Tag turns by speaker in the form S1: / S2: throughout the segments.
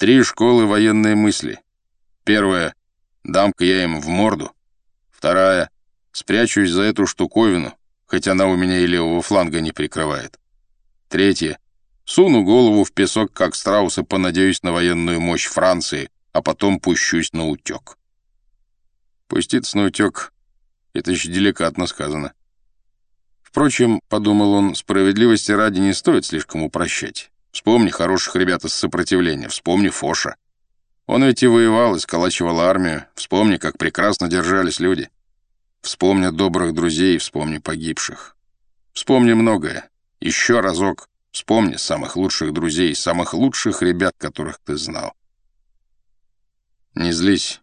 S1: Три школы военной мысли. Первая — дам-ка я им в морду. Вторая — спрячусь за эту штуковину, хоть она у меня и левого фланга не прикрывает. Третье — суну голову в песок, как страус, и понадеюсь на военную мощь Франции, а потом пущусь на утек. Пуститься на утек — это еще деликатно сказано. Впрочем, — подумал он, — справедливости ради не стоит слишком упрощать. Вспомни хороших ребят из сопротивления, вспомни Фоша. Он ведь и воевал, и сколачивал армию. Вспомни, как прекрасно держались люди. Вспомни добрых друзей, вспомни погибших. Вспомни многое. Еще разок. Вспомни самых лучших друзей, самых лучших ребят, которых ты знал. Не злись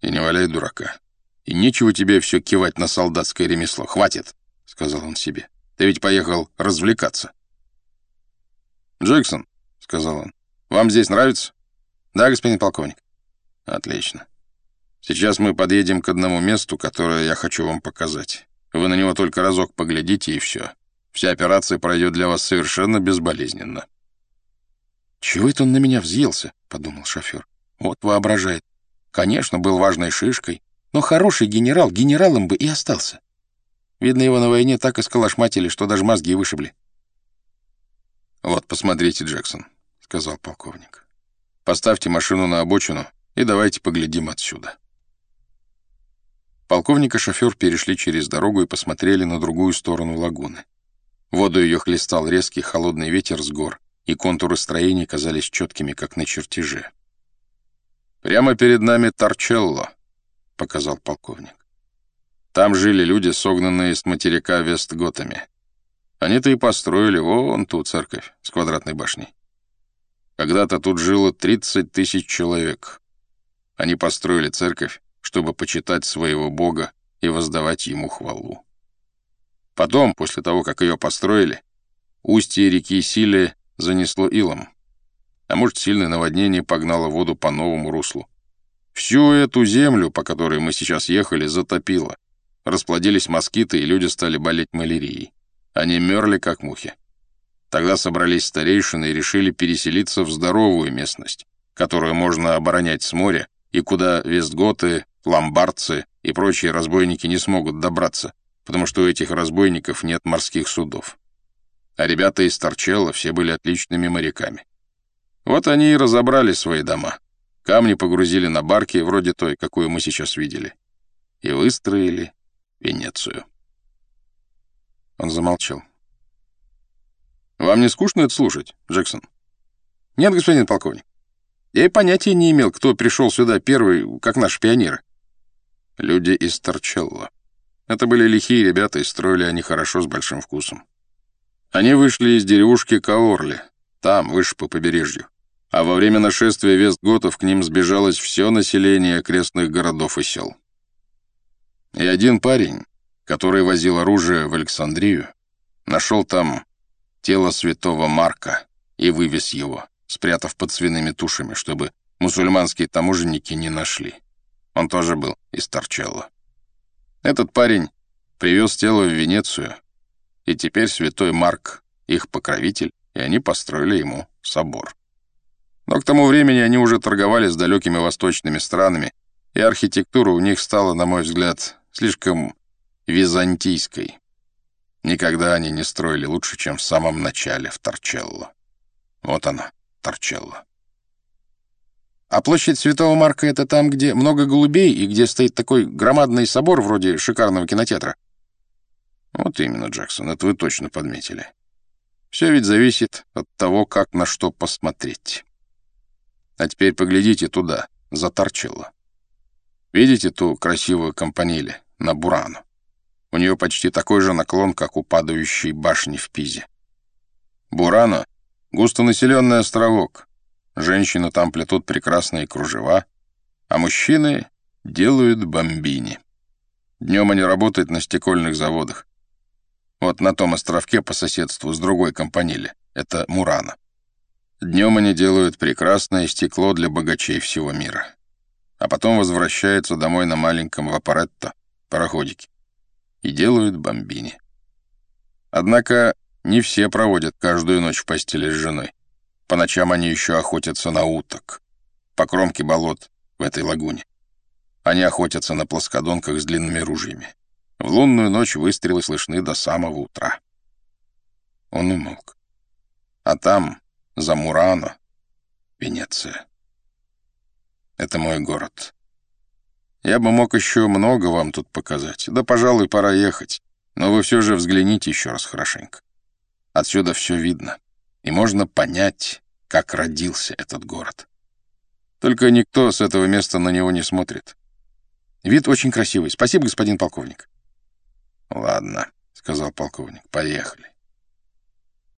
S1: и не валяй дурака. И нечего тебе все кивать на солдатское ремесло. Хватит, — сказал он себе. Ты ведь поехал развлекаться. «Джексон», — сказал он, — «вам здесь нравится?» «Да, господин полковник». «Отлично. Сейчас мы подъедем к одному месту, которое я хочу вам показать. Вы на него только разок поглядите, и все. Вся операция пройдет для вас совершенно безболезненно».
S2: «Чего это он на меня взъелся?» — подумал шофер. «Вот воображает. Конечно, был важной шишкой, но хороший генерал генералом бы и остался. Видно, его на войне так исколошматили, что даже мозги вышибли».
S1: «Вот, посмотрите, Джексон», — сказал полковник. «Поставьте машину на обочину и давайте поглядим отсюда». Полковник и шофер перешли через дорогу и посмотрели на другую сторону лагуны. Воду ее хлестал резкий холодный ветер с гор, и контуры строений казались четкими, как на чертеже. «Прямо перед нами Торчелло», — показал полковник. «Там жили люди, согнанные с материка Вестготами. Они-то и построили вон ту церковь с квадратной башней. Когда-то тут жило 30 тысяч человек. Они построили церковь, чтобы почитать своего Бога и воздавать ему хвалу. Потом, после того, как ее построили, устье реки Силе занесло илом, а может, сильное наводнение погнало воду по новому руслу. Всю эту землю, по которой мы сейчас ехали, затопило. Расплодились москиты, и люди стали болеть малярией. Они мерли, как мухи. Тогда собрались старейшины и решили переселиться в здоровую местность, которую можно оборонять с моря, и куда вестготы, ломбардцы и прочие разбойники не смогут добраться, потому что у этих разбойников нет морских судов. А ребята из Торчелла все были отличными моряками. Вот они и разобрали свои дома. Камни погрузили на барки, вроде той, какую мы сейчас видели, и выстроили Венецию. Он замолчал. «Вам не скучно это слушать, Джексон?» «Нет, господин полковник. Я и понятия не имел, кто пришел сюда первый, как наши пионеры». Люди из Торчелло. Это были лихие ребята, и строили они хорошо, с большим вкусом. Они вышли из деревушки Каорли, там, выше по побережью. А во время нашествия Вестготов к ним сбежалось все население окрестных городов и сел. И один парень, который возил оружие в Александрию, нашел там тело святого Марка и вывез его, спрятав под свиными тушами, чтобы мусульманские таможенники не нашли. Он тоже был из Торчелло. Этот парень привез тело в Венецию, и теперь святой Марк их покровитель, и они построили ему собор. Но к тому времени они уже торговали с далекими восточными странами, и архитектура у них стала, на мой взгляд, слишком византийской. Никогда они не строили лучше, чем в самом начале в Торчелло. Вот она, Торчелло.
S2: А площадь Святого Марка — это там, где много голубей и где стоит такой громадный собор вроде шикарного кинотеатра?
S1: Вот именно, Джексон, это вы точно подметили. Все ведь зависит от того, как на что посмотреть. А теперь поглядите туда, за Торчелло. Видите ту красивую компанили на Бурану? У нее почти такой же наклон, как у падающей башни в Пизе. Бурана — густонаселенный островок. Женщины там плетут прекрасные кружева, а мужчины делают бомбини. Днем они работают на стекольных заводах. Вот на том островке по соседству с другой компанили. Это Мурана. Днем они делают прекрасное стекло для богачей всего мира. А потом возвращаются домой на маленьком вапоретто, пароходике и делают бомбини. Однако не все проводят каждую ночь в постели с женой. По ночам они еще охотятся на уток. по кромке болот в этой лагуне. Они охотятся на плоскодонках с длинными ружьями. В лунную ночь выстрелы слышны до самого утра. Он умолк. А там, за Мурано, Венеция. Это мой город. Я бы мог еще много вам тут показать. Да, пожалуй, пора ехать. Но вы все же взгляните еще раз хорошенько. Отсюда все видно. И можно понять, как родился этот город. Только никто с этого места на него не смотрит. Вид очень красивый. Спасибо, господин полковник. — Ладно, — сказал полковник, — поехали.